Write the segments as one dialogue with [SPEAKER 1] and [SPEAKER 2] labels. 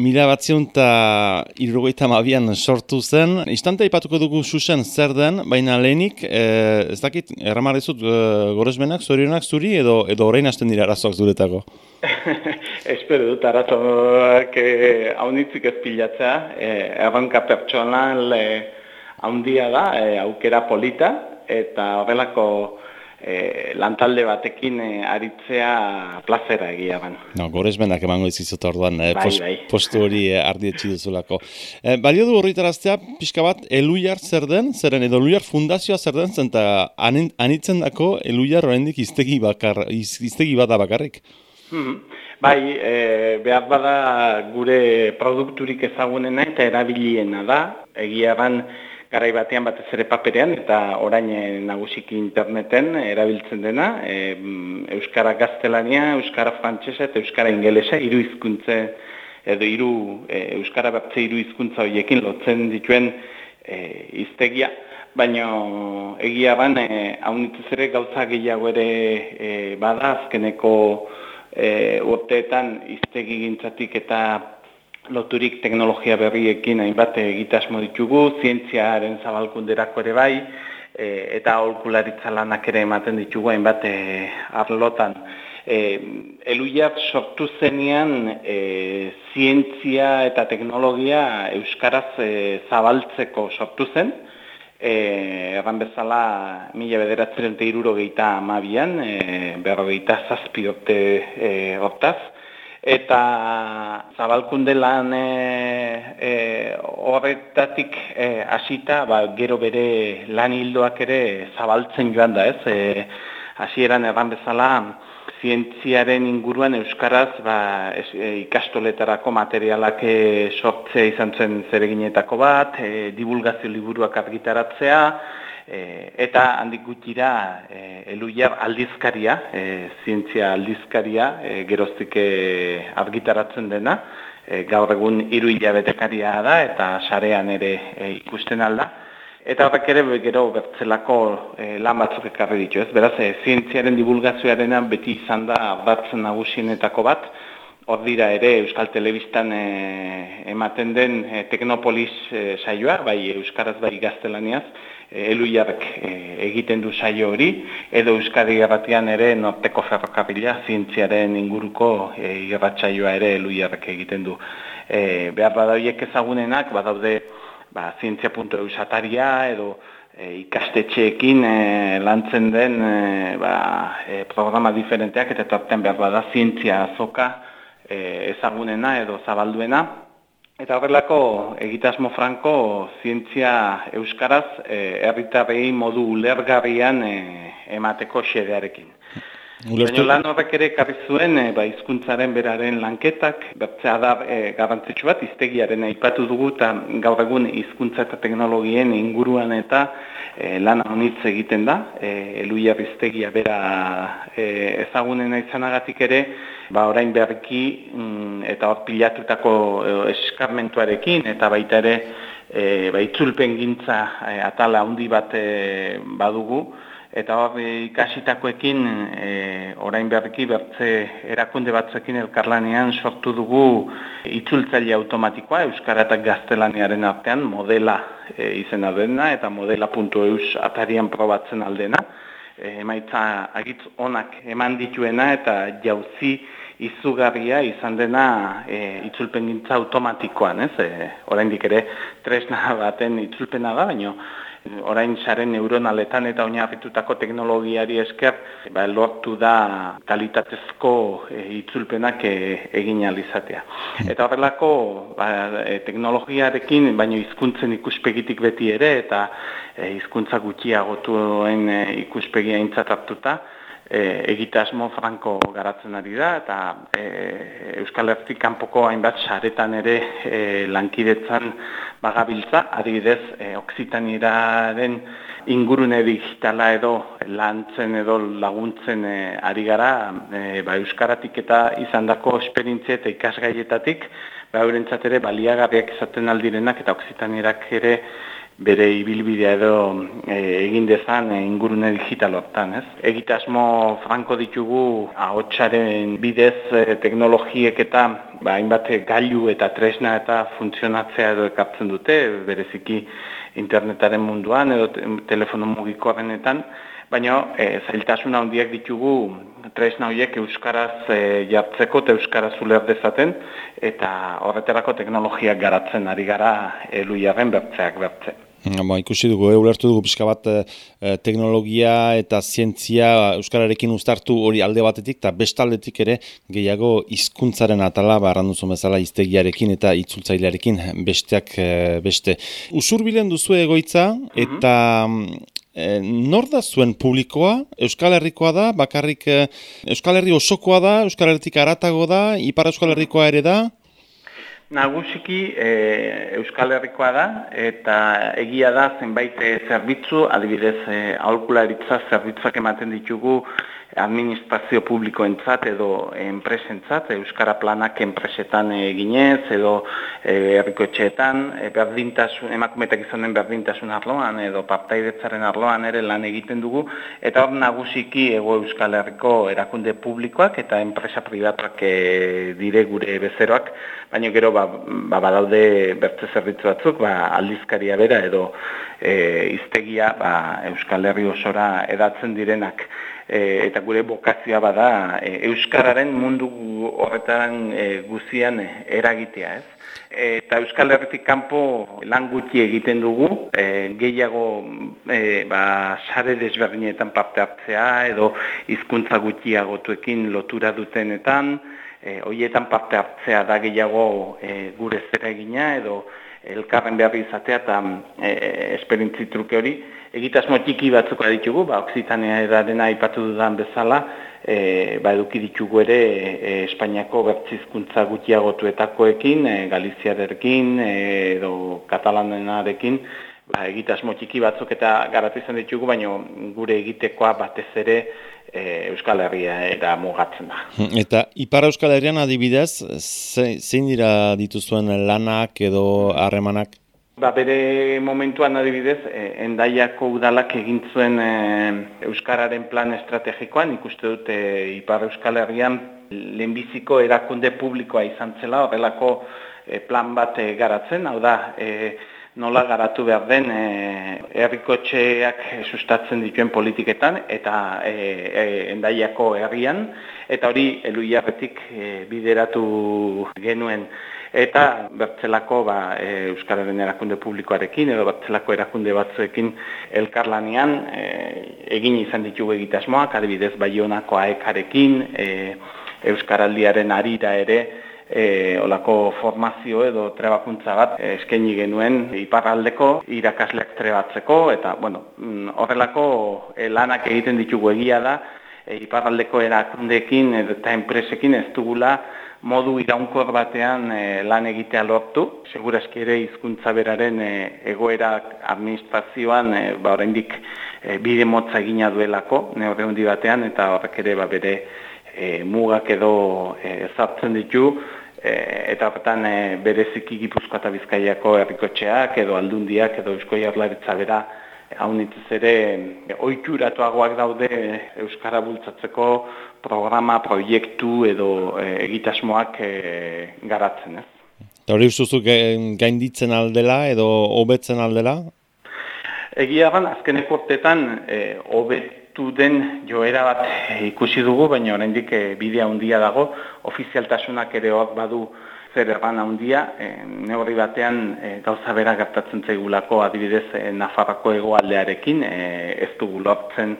[SPEAKER 1] Mila batzion eta irrogeita mabian sortu zen. Istante ipatuko dugu susen zer den, baina lehenik, e, ez dakit, erramarrizut e, gorezbenak, zorionak zuri, edo, edo orain hasten dira arazoak zuretako?
[SPEAKER 2] Espero dut, arazoak haunitzik ez pilatzea. E, erronka pertsonal e, haundia da, e, aukera polita, eta horrelako e, lantalde batekin e, aritzea plazera egia ban.
[SPEAKER 1] No, gorez benak emango izizut orduan,
[SPEAKER 2] e, bai, bai.
[SPEAKER 1] postu hori e, ardietxi duzulako. E, balio du horretaraztea, pixka bat, eluiar zer den, zeren edo eluiar fundazioa zer den, zenta anitzen dako eluiar horrendik iztegi, bakar, iztegi bada bakarrik.
[SPEAKER 2] Hmm. Bai, e, behar bada gure produkturik ezagunena eta erabiliena da, egia ban, garai batean batez ere paperean eta orain eh, nagusiki interneten erabiltzen dena e, euskara gaztelania, euskara frantsesa eta euskara ingelesa hiru hizkuntze edo hiru e, euskara batze hiru hizkuntza hoiekin lotzen dituen e, hiztegia. Baina egia ban e, ere gauza gehiago ere e, bada azkeneko e, urteetan hiztegi gintzatik eta loturik teknologia berriekin hainbat egitasmo ditugu, zientziaren zabalkunderako ere bai, e, eta aholkularitza lanak ere ematen ditugu hainbat e, arlotan. E, eluiak sortu zenean e, zientzia eta teknologia euskaraz e, zabaltzeko sortu zen, e, erran bezala mila bederatzen eta iruro gehieta amabian, e, berro gehieta zazpiote e, hortaz, eta zabalkunde lan e, e, horretatik e, hasita ba, gero bere lan hildoak ere zabaltzen joan da, ez? E, hasieran erran bezala zientziaren inguruan euskaraz ba, e, ikastoletarako materialak e, sortzea izan zen zereginetako bat, e, divulgazio liburuak argitaratzea, E, eta handik gutxira e, eluiar aldizkaria, e, zientzia aldizkaria, e, geroztik argitaratzen dena, e, gaur egun hiru hilabetekaria da eta sarean ere e, ikusten alda. Eta horrek ere gero bertzelako e, lan batzuk ekarri ditu, ez? Beraz, e, zientziaren divulgazioarena beti izan da batzen nagusienetako bat, hor dira ere Euskal Telebistan e, ematen den e, Teknopolis e, saioa, bai Euskaraz bai gaztelaniaz, eluiarrek e, egiten du saio hori, edo Euskadi Garratian ere norteko ferrokabila zientziaren inguruko e, irratsaioa ere eluiarrek egiten du. E, behar badauiek ezagunenak, badaude ba, zientzia.eu sataria edo e, ikastetxeekin e, lantzen den e, ba, e, programa diferenteak eta torten behar bada zientzia azoka e, ezagunena edo zabalduena, Eta horrelako egitasmo franko zientzia euskaraz eh, herritarrei modu ulergarrian eh, emateko xedearekin. Baina lan horrek ere karri zuen e, ba, izkuntzaren beraren lanketak, bertzea da e, garrantzitsu bat, iztegiaren aipatu dugu eta gaur egun hizkuntza eta teknologien inguruan eta e, lan honitz egiten da, e, eluia biztegia bera e, ezagunena izanagatik ere, ba, orain berriki mm, eta hor pilatutako e, eskarmentuarekin eta baita ere e, ba, itzulpen gintza e, atala handi bat e, badugu, eta hor ikasitakoekin e, orain beharriki bertze erakunde batzekin elkarlanean sortu dugu itzultzaile automatikoa Euskara eta Gaztelaniaren artean modela e, izena dena eta modela.eus atarian probatzen aldena. E, emaitza agitz onak eman dituena eta jauzi izugarria izan dena e, itzulpen automatikoan, ez? E, orain ere tresna baten itzulpena da, baina orain saren neuronaletan eta oinarritutako teknologiari esker ba, lortu da kalitatezko e, itzulpenak e, egin alizatea. Eta horrelako ba, e, teknologiarekin, baino hizkuntzen ikuspegitik beti ere eta e, hizkuntza gutxiagotuen e, ikuspegia intzat hartuta, e, egitasmo franko garatzen ari da, eta e, Euskal Hertik kanpoko hainbat saretan ere e, lankidetzan bagabiltza, adibidez, e, Oksitaniraren ingurune digitala edo lantzen edo laguntzen e, ari gara, e, ba, Euskaratik eta izandako esperientzia eta ikasgaietatik, ba, ere baliagarriak izaten aldirenak eta Oksitanirak ere bere ibilbidea edo e, egin dezan e, ingurune digital hortan, ez? Egitasmo franko ditugu ahotsaren bidez e, teknologiek eta ba, hainbat gailu eta tresna eta funtzionatzea edo ekartzen dute, bereziki internetaren munduan edo telefono mugikoarenetan, baina e, zailtasun handiak ditugu tresna horiek euskaraz e, jartzeko eta euskaraz uler dezaten eta horreterako teknologiak garatzen ari gara eluiaren bertzeak bertze.
[SPEAKER 1] Ba, ikusi dugu, e, ulertu dugu pixka bat e, teknologia eta zientzia euskararekin uztartu hori alde batetik eta bestaldetik ere gehiago hizkuntzaren atala barranduzu bezala iztegiarekin eta itzultzailearekin besteak beste. Usurbilen duzu egoitza mhm. eta E, nor da zuen publikoa? Euskal Herrikoa da, bakarrik e, Euskal Herri osokoa da, Euskal Herritik aratago da, Ipar Euskal Herrikoa ere da?
[SPEAKER 2] Nagusiki e, Euskal Herrikoa da, eta egia da zenbait zerbitzu, adibidez e, aholkularitza zerbitzuak ematen ditugu administrazio publikoentzat edo enpresentzat, euskara planak enpresetan eginez edo e, herrikoetxeetan, e, berdintasun emakumetak izanen berdintasun arloan edo partaidetzaren arloan ere lan egiten dugu. Eta hor nagusiki ego Euskal Herriko erakunde publikoak eta enpresa pribatuak e, dire gure bezeroak, baina gero ba, ba badaude bertze zerbitzu batzuk, ba aldizkaria bera edo e, iztegia ba, Euskal Herri osora edatzen direnak e, eta gure bokazioa bada e, euskararen mundu horretan e, guzian eragitea, ez? Eta Euskal Herritik kanpo lan gutxi egiten dugu, e, gehiago e, ba, sare desberdinetan parte hartzea edo hizkuntza gutxiagotuekin lotura dutenetan, e, hoietan parte hartzea da gehiago e, gure zera egina edo elkarren behar izatea eta e, esperientzi truke hori. Egitasmo txiki batzuk ditugu, ba, Oksitanea edadena aipatu dudan bezala, e, ba, eduki ditugu ere e, Espainiako bertzizkuntza gutiagotuetakoekin, e, Galiziarekin e, edo Katalanenarekin, ba, egitasmo txiki batzuk eta garatu izan ditugu, baina gure egitekoa batez ere e, Euskal Herria era mugatzen da.
[SPEAKER 1] Eta Ipar Euskal Herrian adibidez, zein dira dituzuen lanak edo harremanak?
[SPEAKER 2] Ba, bere momentuan adibidez, e, endaiako udalak egin zuen e, Euskararen plan estrategikoan, ikuste dute Ipar Euskal Herrian lehenbiziko erakunde publikoa izan zela, horrelako e, plan bat e, garatzen, hau da, e, nola garatu behar den e, sustatzen dituen politiketan eta e, e, endaiako herrian eta hori elu e, bideratu genuen. Eta bertzelako ba, e, Euskararen erakunde publikoarekin edo bertzelako erakunde batzuekin elkarlanian e, egin izan ditugu egitasmoak, adibidez Baionako aekarekin, e, Euskaraldiaren arira ere, e, olako formazio edo trebakuntza bat eskaini genuen iparraldeko irakasleak trebatzeko eta bueno, mm, horrelako e, lanak egiten ditugu egia da e, iparraldeko erakundeekin eta enpresekin ez dugula modu iraunkor batean e, lan egitea lortu. Segurazki ere hizkuntza beraren e, egoera administrazioan e, ba, oraindik e, bide motza egina duelako, neurre batean, eta horrek ere ba, bere e, mugak edo e, zartzen ditu, E, eta horretan e, bereziki Gipuzkoa eta Bizkaiako herrikotxeak edo aldundiak edo Eusko Jarlaritza bera hau ere e, oikuratuagoak daude Euskara bultzatzeko programa, proiektu edo e, egitasmoak e, garatzen. Ez?
[SPEAKER 1] Eta hori ustuzuk gainditzen aldela edo hobetzen aldela?
[SPEAKER 2] Egia ban, azkeneko urtetan e, hobetu den joera bat ikusi dugu, baina oraindik e, bidea handia dago, ofizialtasunak ere hor badu zer erran handia, e, neurri batean e, gauza bera gertatzen zaigulako adibidez e, Nafarroko egoaldearekin, e, ez dugu lortzen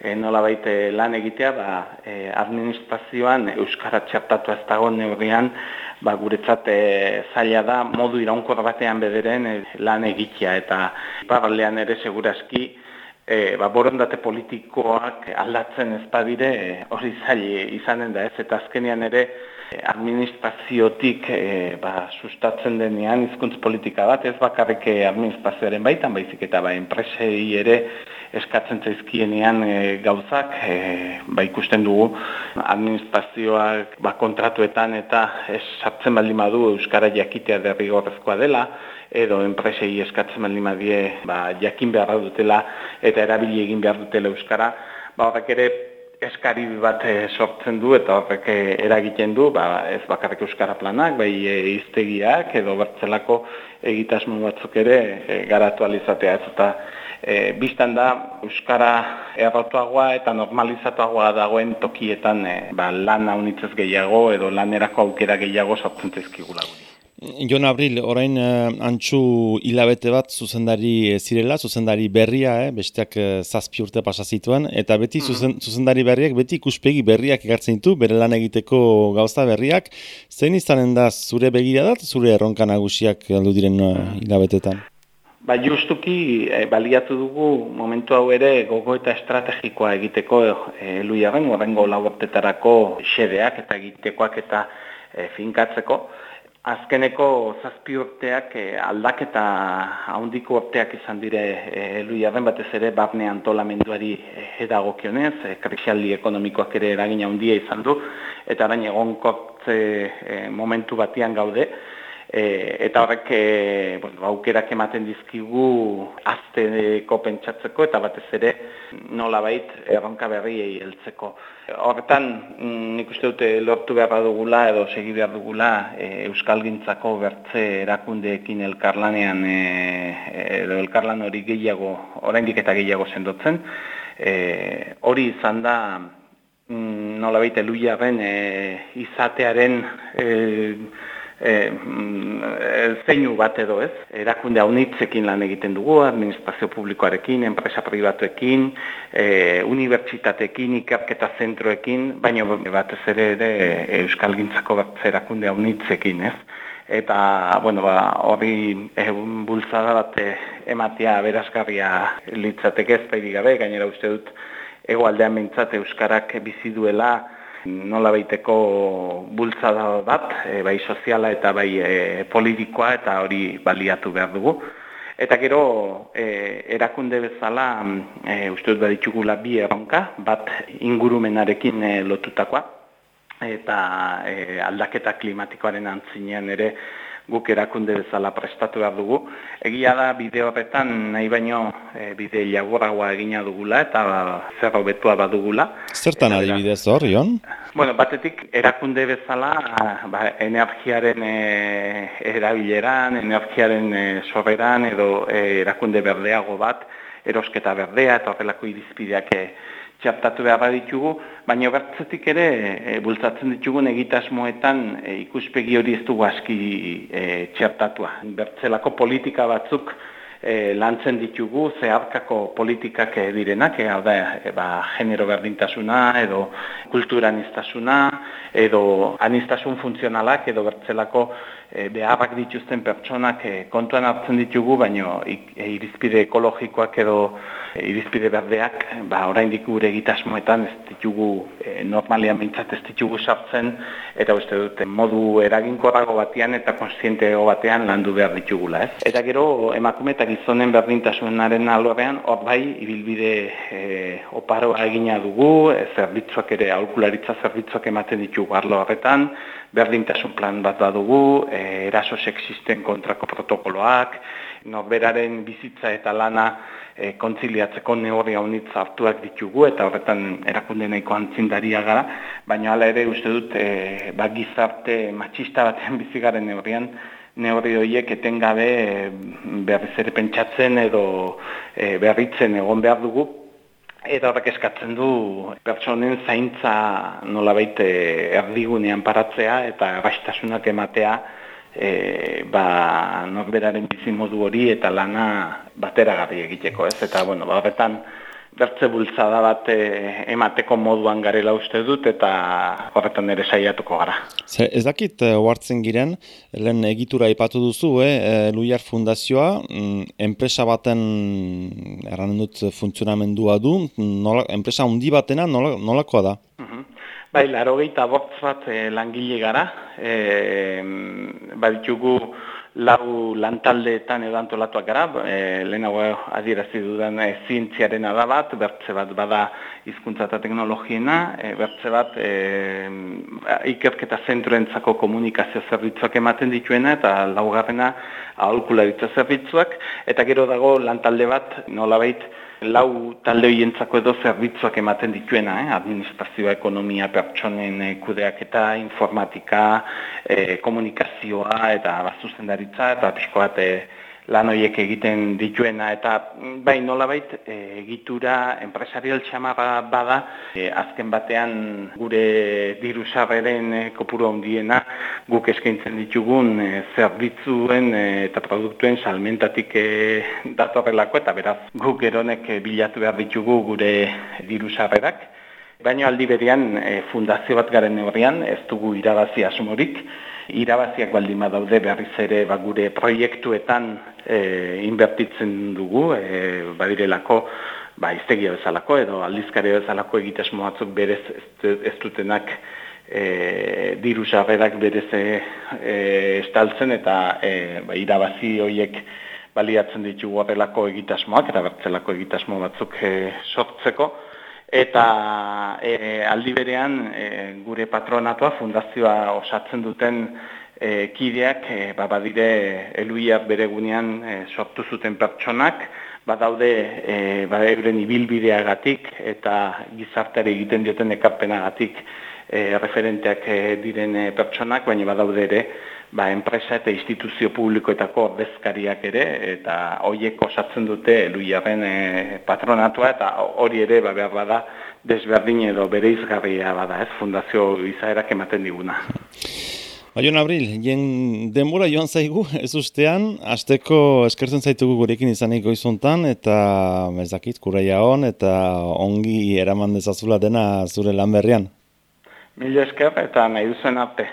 [SPEAKER 2] e, nola baite lan egitea, ba, e, administrazioan Euskara txertatu ez dago neurrian, ba, guretzat e, zaila da modu iraunkor batean bederen e, lan egitea, eta paralean ere seguraski, e, ba, borondate politikoak aldatzen ez badire e, hori zaili izanen da ez, eta azkenean ere e, administraziotik e, ba, sustatzen denean hizkuntz politika bat, ez bakarrik administrazioaren baitan, baizik eta ba, enpresei ere eskatzen zaizkienean e, gauzak, e, ba ikusten dugu administrazioak ba, kontratuetan eta sartzen baldin badu Euskara jakitea derrigorrezkoa dela, edo enpresei eskatzen baldin badie ba, jakin beharra dutela eta erabili egin behar dutela Euskara, ba, horrek ere eskari bat e, sortzen du eta horrek eragiten du, ba, ez bakarrik Euskara planak, bai e, iztegiak edo bertzelako egitasmo batzuk ere e, garatu alizatea ez eta e, biztan da Euskara errotuagoa eta normalizatuagoa dagoen tokietan e, ba, lan haunitzez gehiago edo lanerako aukera gehiago sortzen zizkigula guri.
[SPEAKER 1] Jon Abril, orain uh, antxu hilabete bat zuzendari zirela, zuzendari berria, eh, besteak uh, zazpi urte pasa zituen, eta beti mm zuzendari berriak, beti ikuspegi berriak egartzen ditu, bere lan egiteko gauza berriak. Zein izanen da zure begira dat, zure erronka nagusiak aldu diren uh, hilabetetan?
[SPEAKER 2] Ba, justuki e, baliatu dugu momentu hau ere gogo eta estrategikoa egiteko e, luiaren, horrengo lauertetarako xedeak eta egitekoak eta e, finkatzeko. Azkeneko zazpi urteak e, aldaketa haundiko urteak izan dire e, luiaren batez ere barne antolamenduari edagokionez, e, krisialdi ekonomikoak ere eragina handia izan du, eta arain egonkotze e, momentu batian gaude, E, eta horrek e, bueno, aukerak ematen dizkigu azteko pentsatzeko eta batez ere nola bait erronka berriei heltzeko. Horretan mm, nik uste dute lortu beharra dugula edo segi behar dugula e, Euskal Gintzako bertze erakundeekin elkarlanean e, edo elkarlan hori gehiago, oraindik eta gehiago sendotzen. E, hori izan da mm, nola baita eluiaren e, izatearen e, e, zeinu bat edo ez, erakunde haunitzekin lan egiten dugu, administrazio publikoarekin, enpresa pribatuekin, e, unibertsitatekin, ikerketa zentroekin, baina batez ere ere Euskal Gintzako bat erakunde haunitzekin ez. Eta, bueno, ba, hori egun bultzada bat ematea berazgarria litzateke ez gabe, gainera uste dut, egoaldean mintzat Euskarak bizi duela, nola baiteko bultzada bat, e, bai soziala eta bai e, politikoa eta hori baliatu behar dugu. Eta gero e, erakunde bezala e, uste dut baditugula bi erronka, bat ingurumenarekin e, lotutakoa, eta e, aldaketa klimatikoaren antzinean ere guk erakunde bezala prestatu behar dugu. Egia da bide horretan nahi baino e, bide jagurragoa egina dugula eta zer hobetua badugula.
[SPEAKER 1] Zertan adibidez hor, Ion?
[SPEAKER 2] Bueno, batetik erakunde bezala ba, energiaren e, erabileran, energiaren e, soberan edo e, erakunde berdeago bat, erosketa berdea eta horrelako irizpideak e, txartatu behar ditugu, baina bertzetik ere e, bultzatzen ditugun egitasmoetan e, ikuspegi hori ez dugu aski e, txartatua. Bertzelako politika batzuk e, lantzen ditugu zeharkako politikak direnak, e, da, e, ba, genero berdintasuna, edo kulturaniztasuna, edo anistasun funtzionalak, edo bertzelako e, beharrak dituzten pertsonak e, kontuan hartzen ditugu, baina e, irizpide ekologikoak edo e, irizpide berdeak, ba, oraindik gure egitasmoetan ez ditugu e, normalian mintzat ez ditugu sartzen, eta uste dute modu eraginkorrago batean eta konstientego batean landu behar ditugula. Ez? Eta gero emakume eta gizonen berdintasunaren alorrean, hor bai, ibilbide e, oparoa egina dugu, zerbitzuak ere, aurkularitza zerbitzuak ematen ditugu arlo horretan, berdintasun plan bat badugu, e, eraso sexisten kontrako protokoloak, norberaren bizitza eta lana e, kontziliatzeko neurri haunitz hartuak ditugu, eta horretan erakunde nahiko antzindaria gara, baina hala ere uste dut e, ba, gizarte matxista batean bizigaren neurrian, neurri horiek etengabe e, berriz ere pentsatzen edo e, berritzen egon behar dugu, Eta horrek eskatzen du pertsonen zaintza nolabait eh, erdigunean paratzea eta bastasunak ematea e, ba, norberaren bizimodu hori eta lana bateragarri egiteko, ez? Eta, bueno, ba, horretan, bertze bultzada bat eh, emateko moduan garela uste dut eta horretan ere saiatuko gara.
[SPEAKER 1] Zer, ez dakit uh, giren, lehen egitura ipatu duzu, eh, Luiar Fundazioa, mm, enpresa baten erran dut funtzionamendua du, nola, enpresa handi batena nola, nolakoa da? Uh
[SPEAKER 2] -huh. Bai, laro gehieta bat langile gara, e, baditugu lau lantaldeetan edo antolatuak gara, e, lehenago adierazi dudan e, zientziaren bat, bertze bat bada hizkuntza eta teknologiena, e, bertze bat e, ikerketa zentroentzako komunikazio zerbitzuak ematen dituena eta laugarrena aholkularitza zerbitzuak, eta gero dago lantalde bat nolabait lau talde horientzako edo zerbitzuak ematen dituena, eh? administrazioa, ekonomia, pertsonen eh, kudeak informatika, eh, komunikazioa eta bazuzendaritza eta pixko bat eh, lan horiek egiten dituena eta mm, bai nolabait e, egitura enpresarial txamarra bada e, azken batean gure diru sarreren e, kopuru handiena guk eskaintzen ditugun e, zerbitzuen e, eta produktuen salmentatik e, datorrelako eta beraz guk eronek e, bilatu behar ditugu gure diru sarrerak Baina aldi berean fundazio bat garen neurrian, ez dugu irabazi asumorik, irabaziak baldin badaude berriz ere ba, gure proiektuetan e, inbertitzen dugu, e, badirelako ba, iztegia bezalako edo aldizkaria bezalako egitasmo batzuk berez ez dutenak e, diru sarrerak berez e, estaltzen eta e, ba, irabazi horiek baliatzen ditugu horrelako egitasmoak eta bertzelako egitasmo batzuk e, sortzeko. Eta e, aldi berean e, gure patronatua fundazioa osatzen duten e, kideak e, ba, badire eluiak bere gunean e, sortu zuten pertsonak, badaude e, ba, euren ibilbideagatik eta gizartari egiten dioten ekarpenagatik e, referenteak e, diren e, pertsonak, baina badaude ere ba, enpresa eta instituzio publikoetako ordezkariak ere, eta horiek osatzen dute eluiaren e, patronatua, eta hori ere ba, behar bada desberdin edo bere izgarria bada, ez, fundazio izaerak ematen diguna.
[SPEAKER 1] Baion Abril, jen denbora joan zaigu, ez ustean, azteko eskertzen zaitugu gurekin izanik goizuntan, eta ez dakit, kuraia hon, eta ongi eraman dezazula dena zure lan berrian.
[SPEAKER 2] Mila esker eta nahi duzen arte.